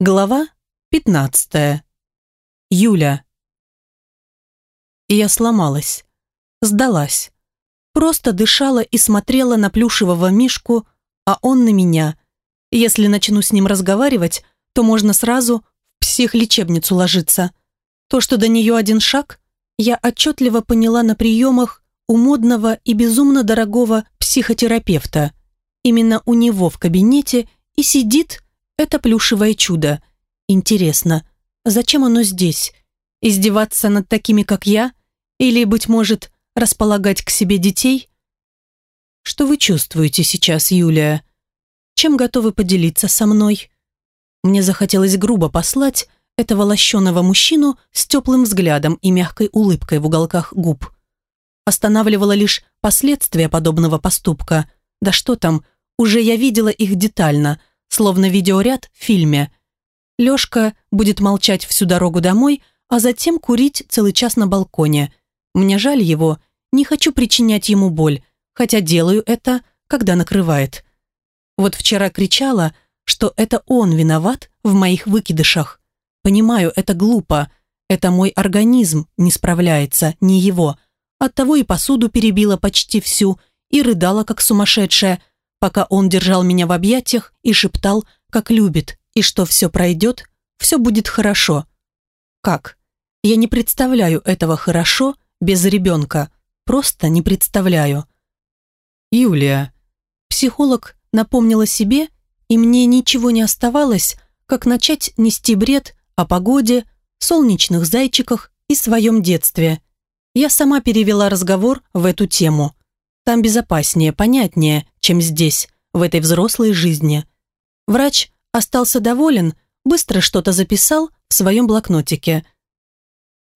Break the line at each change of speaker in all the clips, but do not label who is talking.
Глава 15. Юля. Я сломалась. Сдалась. Просто дышала и смотрела на плюшевого мишку, а он на меня. Если начну с ним разговаривать, то можно сразу в психлечебницу ложиться. То, что до нее один шаг, я отчетливо поняла на приемах у модного и безумно дорогого психотерапевта. Именно у него в кабинете и сидит это плюшевое чудо. Интересно, зачем оно здесь? Издеваться над такими, как я? Или, быть может, располагать к себе детей? Что вы чувствуете сейчас, Юлия? Чем готовы поделиться со мной? Мне захотелось грубо послать этого лощеного мужчину с теплым взглядом и мягкой улыбкой в уголках губ. Останавливало лишь последствия подобного поступка. Да что там, уже я видела их детально – словно видеоряд в фильме. Лёшка будет молчать всю дорогу домой, а затем курить целый час на балконе. Мне жаль его, не хочу причинять ему боль, хотя делаю это, когда накрывает. Вот вчера кричала, что это он виноват в моих выкидышах. Понимаю, это глупо, это мой организм не справляется, не его. Оттого и посуду перебила почти всю, и рыдала, как сумасшедшая, пока он держал меня в объятиях и шептал, как любит, и что все пройдет, все будет хорошо. Как? Я не представляю этого хорошо без ребенка. Просто не представляю. Юлия. Психолог напомнила себе, и мне ничего не оставалось, как начать нести бред о погоде, солнечных зайчиках и своем детстве. Я сама перевела разговор в эту тему. Там безопаснее, понятнее, чем здесь, в этой взрослой жизни. Врач остался доволен, быстро что-то записал в своем блокнотике.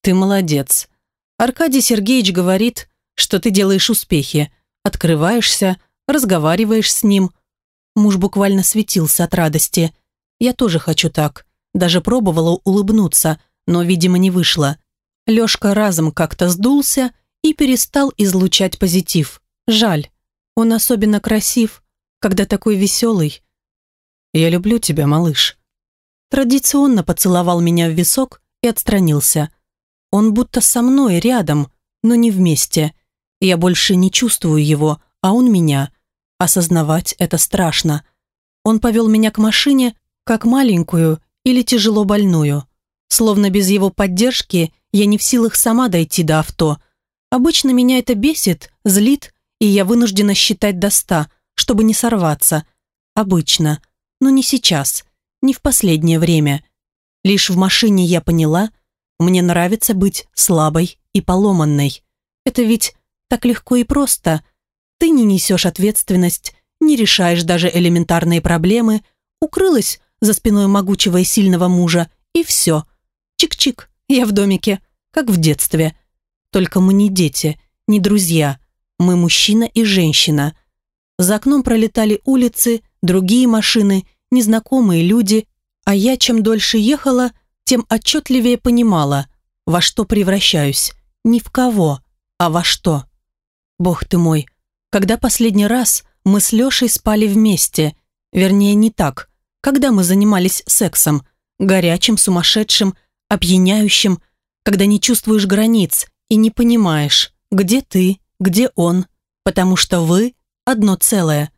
«Ты молодец. Аркадий Сергеевич говорит, что ты делаешь успехи, открываешься, разговариваешь с ним». Муж буквально светился от радости. «Я тоже хочу так. Даже пробовала улыбнуться, но, видимо, не вышло». Лёшка разом как-то сдулся и перестал излучать позитив. Жаль, он особенно красив, когда такой веселый. «Я люблю тебя, малыш». Традиционно поцеловал меня в висок и отстранился. Он будто со мной рядом, но не вместе. Я больше не чувствую его, а он меня. Осознавать это страшно. Он повел меня к машине, как маленькую или тяжело больную. Словно без его поддержки я не в силах сама дойти до авто. Обычно меня это бесит, злит и я вынуждена считать до ста, чтобы не сорваться. Обычно, но не сейчас, не в последнее время. Лишь в машине я поняла, мне нравится быть слабой и поломанной. Это ведь так легко и просто. Ты не несешь ответственность, не решаешь даже элементарные проблемы, укрылась за спиной могучего и сильного мужа, и все. Чик-чик, я в домике, как в детстве. Только мы не дети, не друзья, мы мужчина и женщина. За окном пролетали улицы, другие машины, незнакомые люди, а я чем дольше ехала, тем отчетливее понимала, во что превращаюсь. Не в кого, а во что. Бог ты мой, когда последний раз мы с Лешей спали вместе, вернее не так, когда мы занимались сексом, горячим, сумасшедшим, опьяняющим, когда не чувствуешь границ и не понимаешь, где ты, где он, потому что вы одно целое.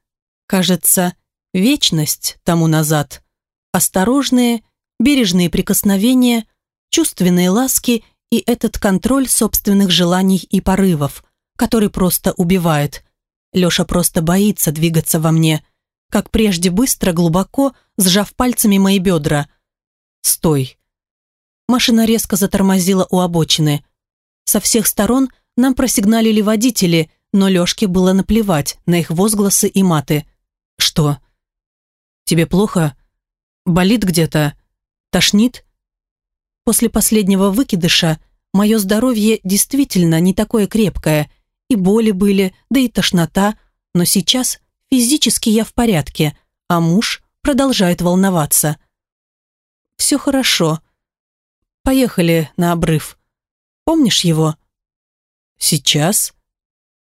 Кажется, вечность тому назад. Осторожные, бережные прикосновения, чувственные ласки и этот контроль собственных желаний и порывов, который просто убивает. Леша просто боится двигаться во мне, как прежде быстро, глубоко, сжав пальцами мои бедра. «Стой!» Машина резко затормозила у обочины. Со всех сторон – нам просигналили водители, но Лёшке было наплевать на их возгласы и маты. «Что? Тебе плохо? Болит где-то? Тошнит?» После последнего выкидыша мое здоровье действительно не такое крепкое, и боли были, да и тошнота, но сейчас физически я в порядке, а муж продолжает волноваться. «Все хорошо. Поехали на обрыв. Помнишь его?» «Сейчас?»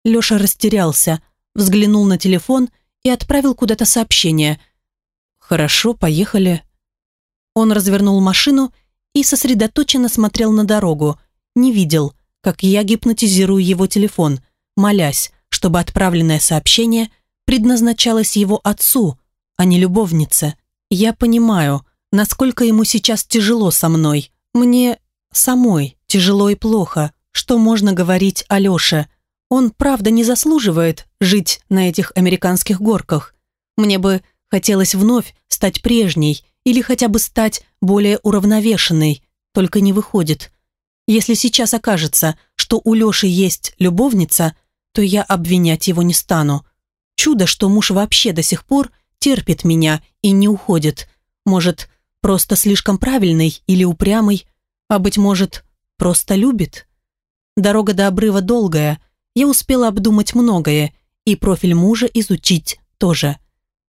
Леша растерялся, взглянул на телефон и отправил куда-то сообщение. «Хорошо, поехали». Он развернул машину и сосредоточенно смотрел на дорогу, не видел, как я гипнотизирую его телефон, молясь, чтобы отправленное сообщение предназначалось его отцу, а не любовнице. Я понимаю, насколько ему сейчас тяжело со мной. Мне самой тяжело и плохо. Что можно говорить о Лёше? Он, правда, не заслуживает жить на этих американских горках. Мне бы хотелось вновь стать прежней или хотя бы стать более уравновешенной, только не выходит. Если сейчас окажется, что у Лёши есть любовница, то я обвинять его не стану. Чудо, что муж вообще до сих пор терпит меня и не уходит. Может, просто слишком правильный или упрямый, а, быть может, просто любит? Дорога до обрыва долгая, я успела обдумать многое, и профиль мужа изучить тоже.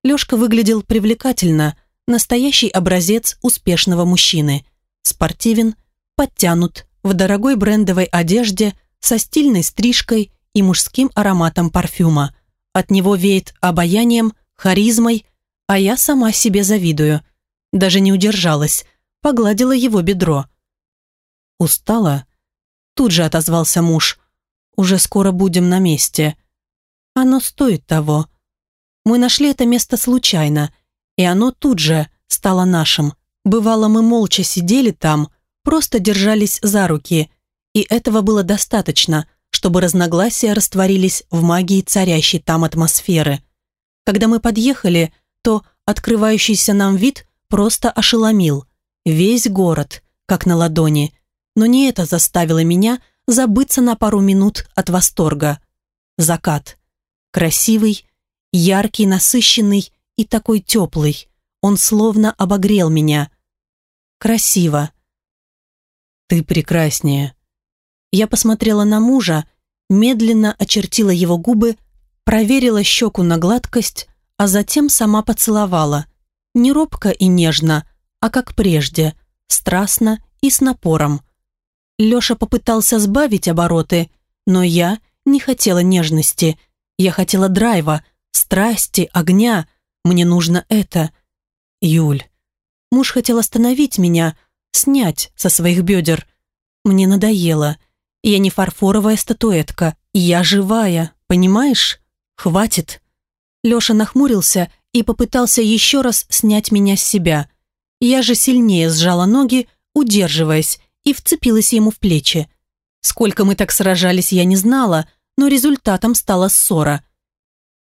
Лёшка выглядел привлекательно, настоящий образец успешного мужчины. Спортивен, подтянут, в дорогой брендовой одежде, со стильной стрижкой и мужским ароматом парфюма. От него веет обаянием, харизмой, а я сама себе завидую. Даже не удержалась, погладила его бедро. «Устала?» Тут же отозвался муж. «Уже скоро будем на месте. Оно стоит того. Мы нашли это место случайно, и оно тут же стало нашим. Бывало, мы молча сидели там, просто держались за руки, и этого было достаточно, чтобы разногласия растворились в магии царящей там атмосферы. Когда мы подъехали, то открывающийся нам вид просто ошеломил. Весь город, как на ладони. Но не это заставило меня забыться на пару минут от восторга. Закат. Красивый, яркий, насыщенный и такой теплый. Он словно обогрел меня. Красиво. «Ты прекраснее», я посмотрела на мужа, медленно очертила его губы, проверила щеку на гладкость, а затем сама поцеловала. Не робко и нежно, а как прежде, страстно и с напором. Леша попытался сбавить обороты, но я не хотела нежности. Я хотела драйва, страсти, огня. Мне нужно это. Юль. Муж хотел остановить меня, снять со своих бедер. Мне надоело. Я не фарфоровая статуэтка. Я живая, понимаешь? Хватит. Леша нахмурился и попытался еще раз снять меня с себя. Я же сильнее сжала ноги, удерживаясь, и вцепилась ему в плечи. Сколько мы так сражались, я не знала, но результатом стала ссора.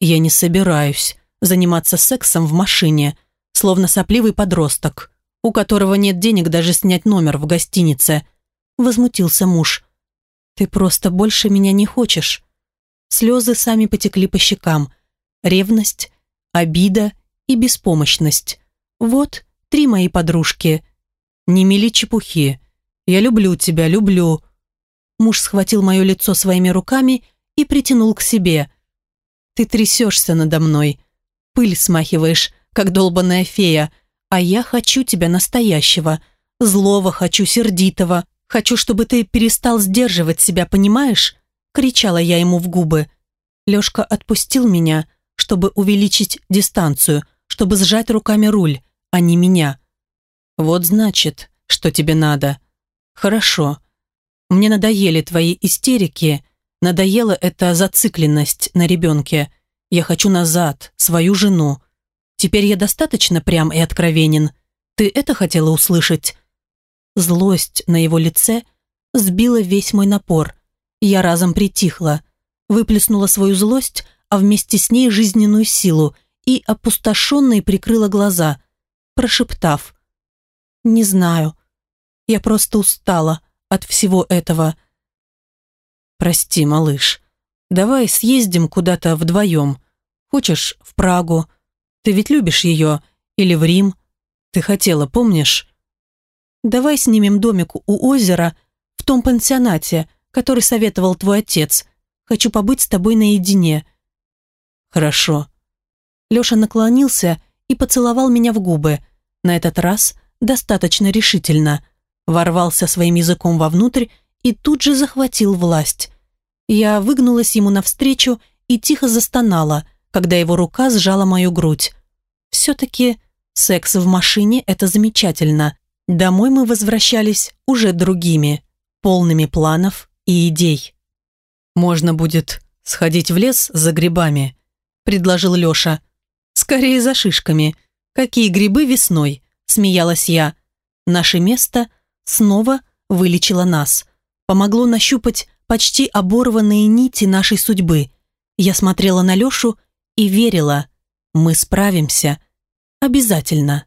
Я не собираюсь заниматься сексом в машине, словно сопливый подросток, у которого нет денег даже снять номер в гостинице. Возмутился муж. «Ты просто больше меня не хочешь». Слезы сами потекли по щекам. Ревность, обида и беспомощность. Вот три мои подружки. «Не мели чепухи. Я люблю тебя, люблю». Муж схватил мое лицо своими руками и притянул к себе. «Ты трясешься надо мной. Пыль смахиваешь, как долбаная фея, а я хочу тебя настоящего. Злого хочу, сердитого, Хочу, чтобы ты перестал сдерживать себя, понимаешь?» Кричала я ему в губы. Лёшка отпустил меня, чтобы увеличить дистанцию, чтобы сжать руками руль, а не меня. «Вот значит, что тебе надо. Хорошо. Мне надоели твои истерики, надоела эта зацикленность на ребенке. Я хочу назад, свою жену. Теперь я достаточно прям и откровенен. Ты это хотела услышать?» Злость на его лице сбила весь мой напор. Я разом притихла, выплеснула свою злость, а вместе с ней жизненную силу и опустошенно прикрыла глаза, прошептав. «Не знаю. Я просто устала от всего этого». «Прости, малыш. Давай съездим куда-то вдвоем. Хочешь, в Прагу? Ты ведь любишь ее? Или в Рим? Ты хотела, помнишь?» Давай снимем домик у озера в том пансионате, который советовал твой отец. Хочу побыть с тобой наедине». «Хорошо». Леша наклонился и поцеловал меня в губы. На этот раз достаточно решительно. Ворвался своим языком вовнутрь и тут же захватил власть. Я выгнулась ему навстречу и тихо застонала, когда его рука сжала мою грудь. Все-таки Секс в машине – это замечательно. Домой мы возвращались уже другими, полными планов и идей. «Можно будет сходить в лес за грибами», – предложил Леша. «Скорее за шишками. Какие грибы весной?» – смеялась я. Наше место снова вылечило нас. Помогло нащупать почти оборванные нити нашей судьбы. Я смотрела на Лешу и верила, мы справимся. Обязательно.